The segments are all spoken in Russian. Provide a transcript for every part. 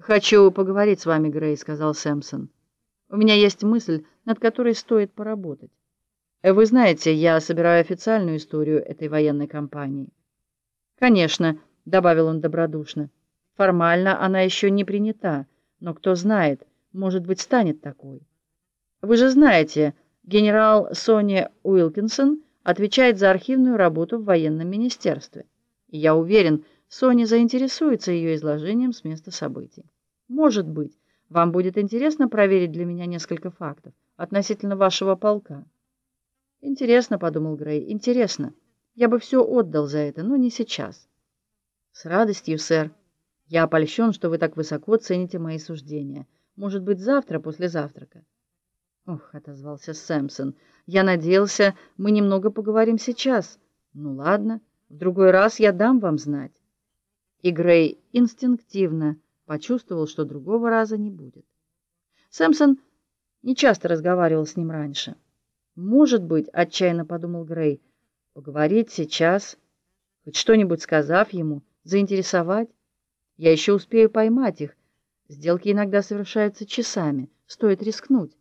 «Хочу поговорить с вами, Грей», — сказал Сэмпсон. «У меня есть мысль, над которой стоит поработать. Вы знаете, я собираю официальную историю этой военной кампании». «Конечно», — добавил он добродушно. «Формально она еще не принята, но кто знает, может быть, станет такой. Вы же знаете, генерал Сони Уилкинсон отвечает за архивную работу в военном министерстве. И я уверен, Соня заинтересуется ее изложением с места событий. Может быть, вам будет интересно проверить для меня несколько фактов относительно вашего полка. Интересно, подумал Грей, интересно. Я бы все отдал за это, но не сейчас. С радостью, сэр. Я опольщен, что вы так высоко цените мои суждения. Может быть, завтра после завтрака. Ох, отозвался Сэмпсон. Я надеялся, мы немного поговорим сейчас. Ну ладно, в другой раз я дам вам знать. И Грей инстинктивно почувствовал, что другого раза не будет. Сэмпсон не часто разговаривал с ним раньше. Может быть, отчаянно подумал Грей, поговорить сейчас, хоть что-нибудь сказав ему, заинтересовать. Я еще успею поймать их. Сделки иногда совершаются часами, стоит рискнуть.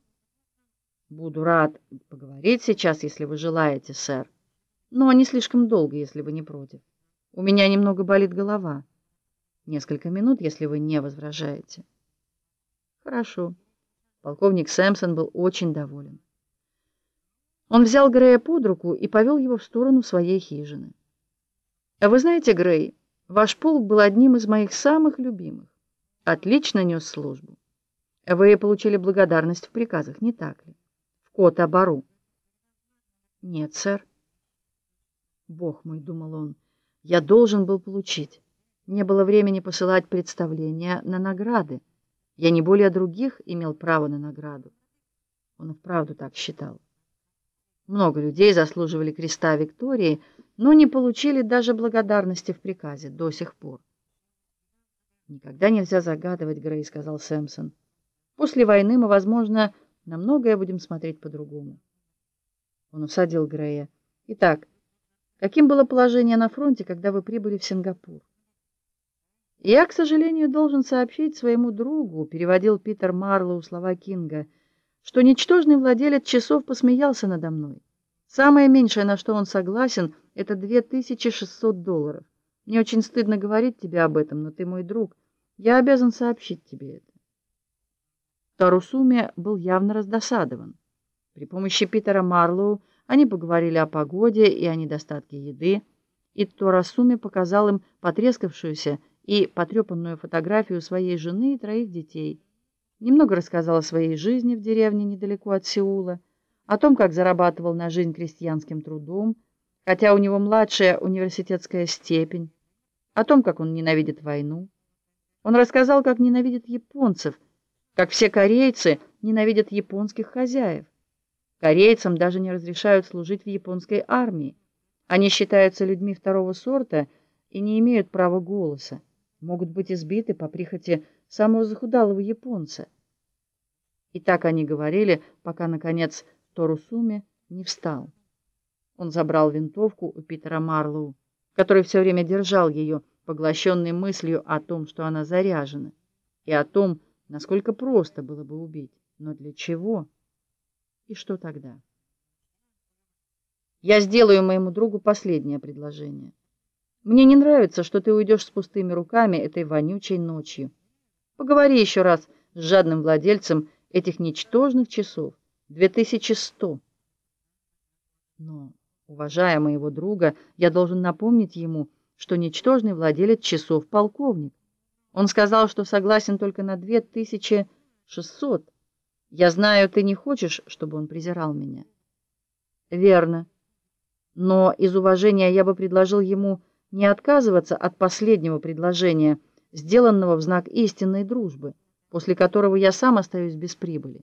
Буду рад поговорить сейчас, если вы желаете, сэр. Но не слишком долго, если вы не против. У меня немного болит голова. Несколько минут, если вы не возражаете. Хорошо. Полковник Сэмпсон был очень доволен. Он взял Грея под руку и повел его в сторону своей хижины. А вы знаете, Грей, ваш полк был одним из моих самых любимых. Отлично нес службу. Вы получили благодарность в приказах, не так ли? В Кота-Бару. Нет, сэр. Бог мой, думал он, я должен был получить. Не было времени посылать представления на награды. Я не более других имел право на награду. Он вправду так считал. Много людей заслуживали креста Виктории, но не получили даже благодарности в приказе до сих пор. Никогда нельзя загадывать, Грей, сказал Сэмпсон. После войны мы, возможно, на многое будем смотреть по-другому. Он усадил Грея. Итак, каким было положение на фронте, когда вы прибыли в Сингапур? Я, к сожалению, должен сообщить своему другу, переводил Питер Марлоу слова Кинга, что ничтожный владелец часов посмеялся надо мной. Самое меньшее, на что он согласен, это 2600 долларов. Мне очень стыдно говорить тебе об этом, но ты мой друг. Я обязан сообщить тебе это. Тарусуме был явно раздосадован. При помощи Питера Марлоу они поговорили о погоде и о недостатке еды, и Торасуме показал им потрескавшуюся и потрепанную фотографию своей жены и троих детей. Немного рассказал о своей жизни в деревне недалеко от Сеула, о том, как зарабатывал на жизнь крестьянским трудом, хотя у него младшая университетская степень, о том, как он ненавидит войну. Он рассказал, как ненавидит японцев, как все корейцы ненавидят японских хозяев. Корейцам даже не разрешают служить в японской армии. Они считаются людьми второго сорта и не имеют права голоса могут быть избиты по прихоти самого захудалого японца. И так они говорили, пока наконец Торусуми не встал. Он забрал винтовку у Питера Марлоу, который все время держал ее, поглощенный мыслью о том, что она заряжена, и о том, насколько просто было бы убить, но для чего? И что тогда? Я сделаю моему другу последнее предложение. Мне не нравится, что ты уйдешь с пустыми руками этой вонючей ночью. Поговори еще раз с жадным владельцем этих ничтожных часов. 2100. Но, уважая моего друга, я должен напомнить ему, что ничтожный владелец часов полковник. Он сказал, что согласен только на 2600. Я знаю, ты не хочешь, чтобы он презирал меня. Верно. Но из уважения я бы предложил ему не отказываться от последнего предложения, сделанного в знак истинной дружбы, после которого я сам остаюсь без прибыли.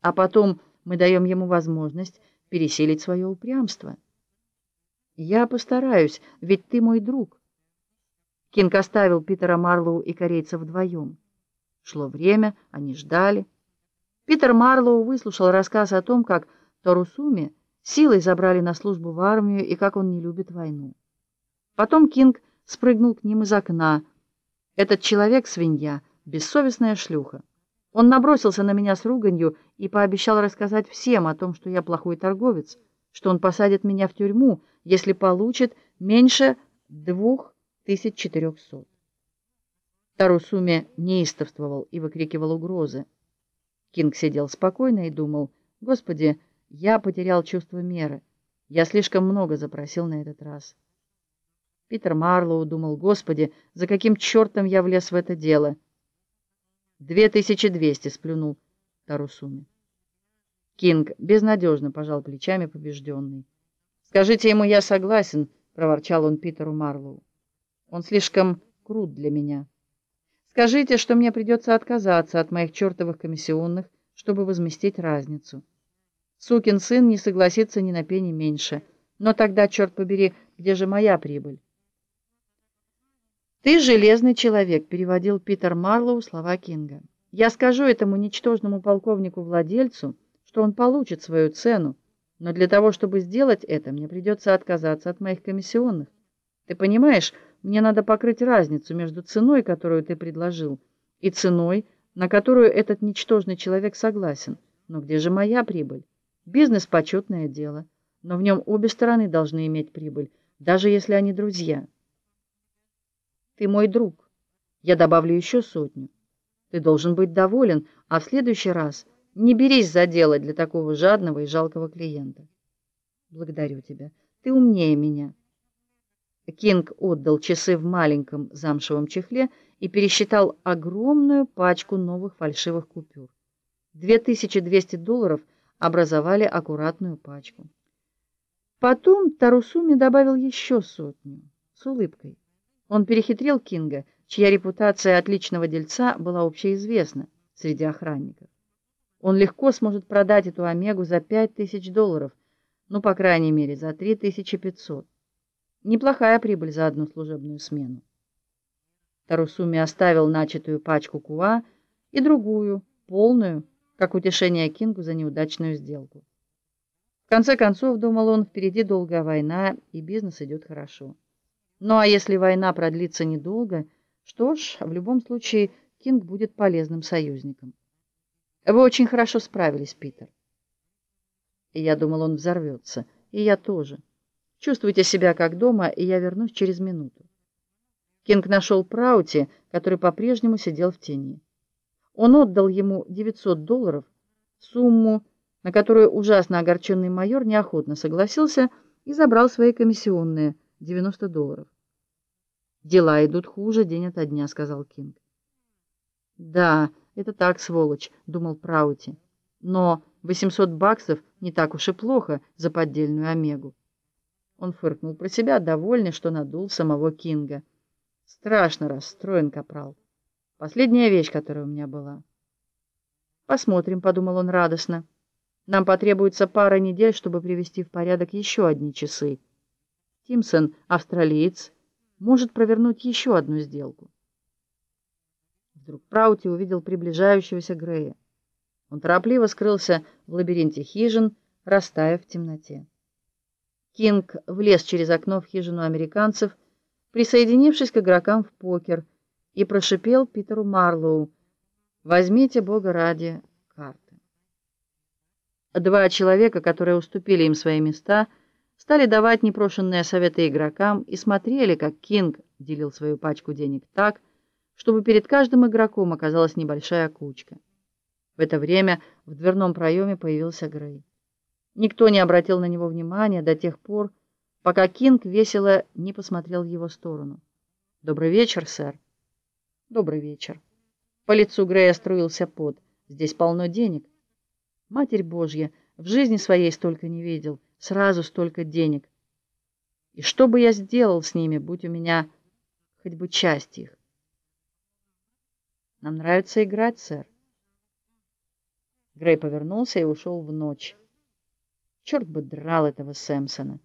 А потом мы даем ему возможность пересилить свое упрямство. Я постараюсь, ведь ты мой друг. Кинг оставил Питера Марлоу и корейца вдвоем. Шло время, они ждали. Питер Марлоу выслушал рассказ о том, как Торусуми силой забрали на службу в армию и как он не любит войну. Потом Кинг спрыгнул к ним из окна. Этот человек свинья бессовестная шлюха. Он набросился на меня с руганью и пообещал рассказать всем о том, что я плохой торговец, что он посадит меня в тюрьму, если получит меньше двух тысяч четырехсот. Тарусуме неистовствовал и выкрикивал угрозы. Кинг сидел спокойно и думал, «Господи, я потерял чувство меры. Я слишком много запросил на этот раз». Питер Марлоу думал, «Господи, за каким чертом я влез в это дело?» «Две тысячи двести», — сплюнул Тарусуми. Кинг безнадежно пожал плечами побежденный. «Скажите ему, я согласен», — проворчал он Питеру Марлоу. «Он слишком крут для меня. Скажите, что мне придется отказаться от моих чертовых комиссионных, чтобы возместить разницу. Сукин сын не согласится ни на пени меньше. Но тогда, черт побери, где же моя прибыль?» «Ты железный человек», — переводил Питер Марлоу слова Кинга. «Я скажу этому ничтожному полковнику-владельцу, что он получит свою цену, но для того, чтобы сделать это, мне придется отказаться от моих комиссионных. Ты понимаешь, мне надо покрыть разницу между ценой, которую ты предложил, и ценой, на которую этот ничтожный человек согласен. Но где же моя прибыль? Бизнес – почетное дело, но в нем обе стороны должны иметь прибыль, даже если они друзья». Ты мой друг. Я добавлю еще сотню. Ты должен быть доволен, а в следующий раз не берись за дело для такого жадного и жалкого клиента. Благодарю тебя. Ты умнее меня. Кинг отдал часы в маленьком замшевом чехле и пересчитал огромную пачку новых фальшивых купюр. 2200 долларов образовали аккуратную пачку. Потом Тарусуми добавил еще сотню с улыбкой. Он перехитрил Кинга, чья репутация отличного дельца была общеизвестна среди охранников. Он легко сможет продать эту Омегу за пять тысяч долларов, ну, по крайней мере, за три тысячи пятьсот. Неплохая прибыль за одну служебную смену. Тарусуми оставил начатую пачку куа и другую, полную, как утешение Кингу за неудачную сделку. В конце концов, думал он, впереди долгая война, и бизнес идет хорошо. Ну а если война продлится недолго, что ж, в любом случае Кинг будет полезным союзником. Вы очень хорошо справились, Питер. Я думал, он взорвется. И я тоже. Чувствуйте себя как дома, и я вернусь через минуту. Кинг нашел Праути, который по-прежнему сидел в тени. Он отдал ему 900 долларов, сумму, на которую ужасно огорченный майор неохотно согласился и забрал свои комиссионные – 90 долларов. «Дела идут хуже день ото дня», — сказал Кинг. «Да, это так, сволочь», — думал Праути. «Но 800 баксов не так уж и плохо за поддельную Омегу». Он фыркнул про себя, довольный, что надул самого Кинга. «Страшно расстроен, капрал. Последняя вещь, которая у меня была». «Посмотрим», — подумал он радостно. «Нам потребуется пара недель, чтобы привести в порядок еще одни часы». Тимсон, австралиец, может провернуть еще одну сделку. Вдруг Праути увидел приближающегося Грея. Он торопливо скрылся в лабиринте хижин, растаяв в темноте. Кинг влез через окно в хижину американцев, присоединившись к игрокам в покер, и прошипел Питеру Марлоу «Возьмите, Бога ради, карты». Два человека, которые уступили им свои места, — стали давать непрошенные советы игрокам и смотрели, как Кинг делил свою пачку денег так, чтобы перед каждым игроком оказалась небольшая кучка. В это время в дверном проеме появился Грей. Никто не обратил на него внимания до тех пор, пока Кинг весело не посмотрел в его сторону. «Добрый вечер, сэр». «Добрый вечер». По лицу Грея струился пот. «Здесь полно денег». «Матерь Божья, в жизни своей столько не видел» сразу столько денег. И что бы я сделал с ними, будь у меня хоть бы часть их? Нам нравится играть, сэр. Грей повернулся и ушел в ночь. Черт бы драл этого Сэмпсона.